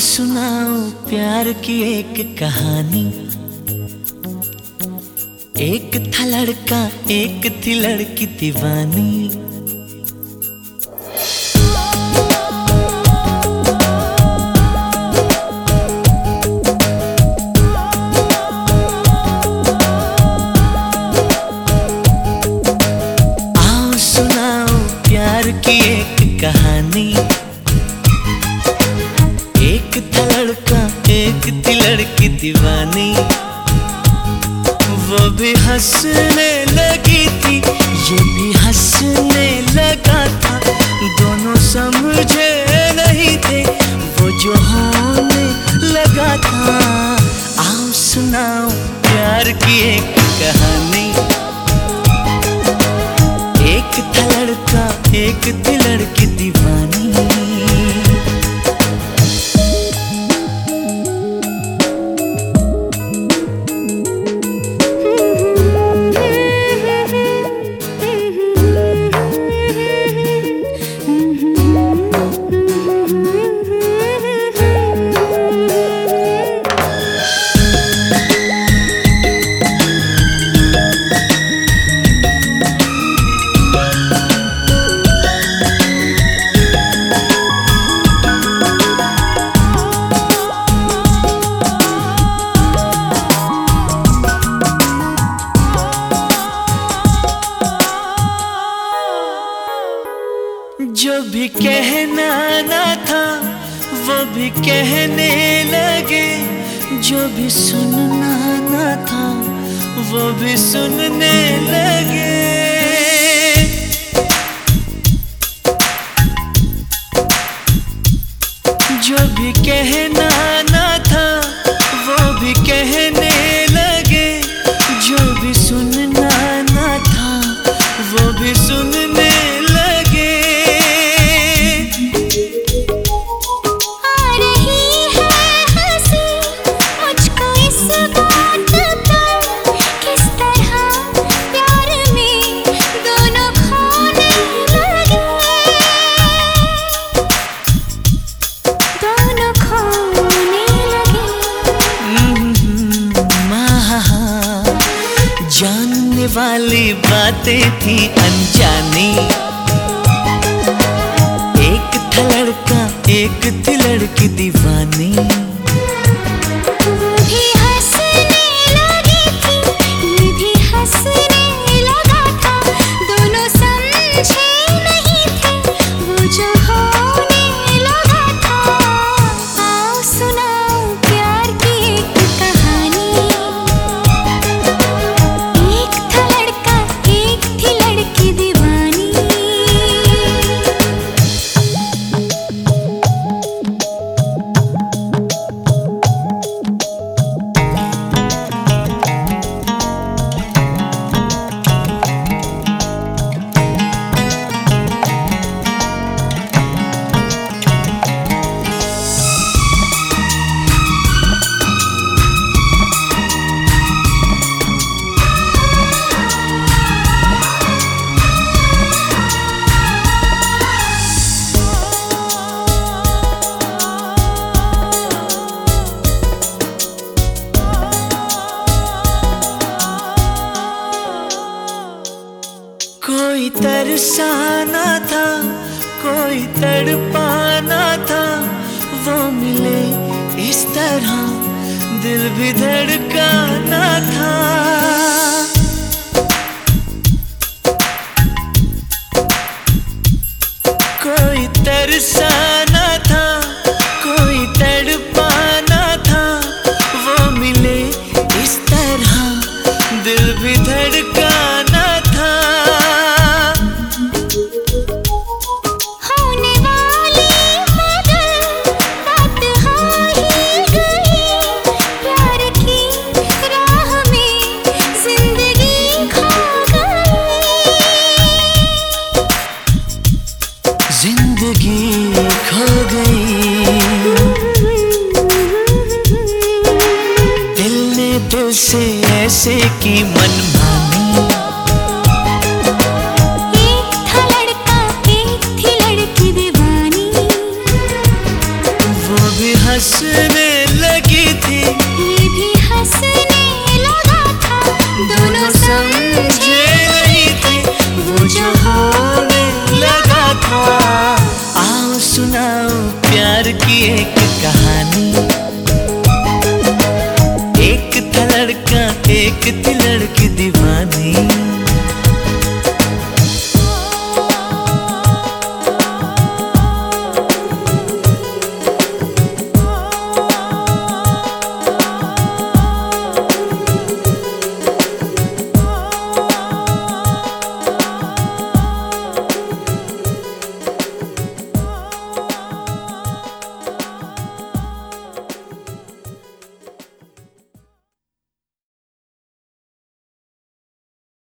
सुनाऊं प्यार की एक कहानी। एक था लड़का एक थी लड़की दीवानी। भी हंसने लगी थी, ये भी हंसने लगा था। दोनों समझे नहीं थे, वो जो होने लगा था। आओ सुनाओ प्यार की एक कहानी। एक था लड़का, एक थी लड़की दीवानी। जो भी कहना ना था, वो भी कहने लगे। जो भी सुनना ना था, वो भी सुनने लगे। बातें थी अनजानी। एक था लड़का एक थी लड़की दीवानी। कोई तरसाना था कोई तड़पाना था वो मिले इस तरह दिल भी धड़काना था। गई। दिल ने से ऐसे की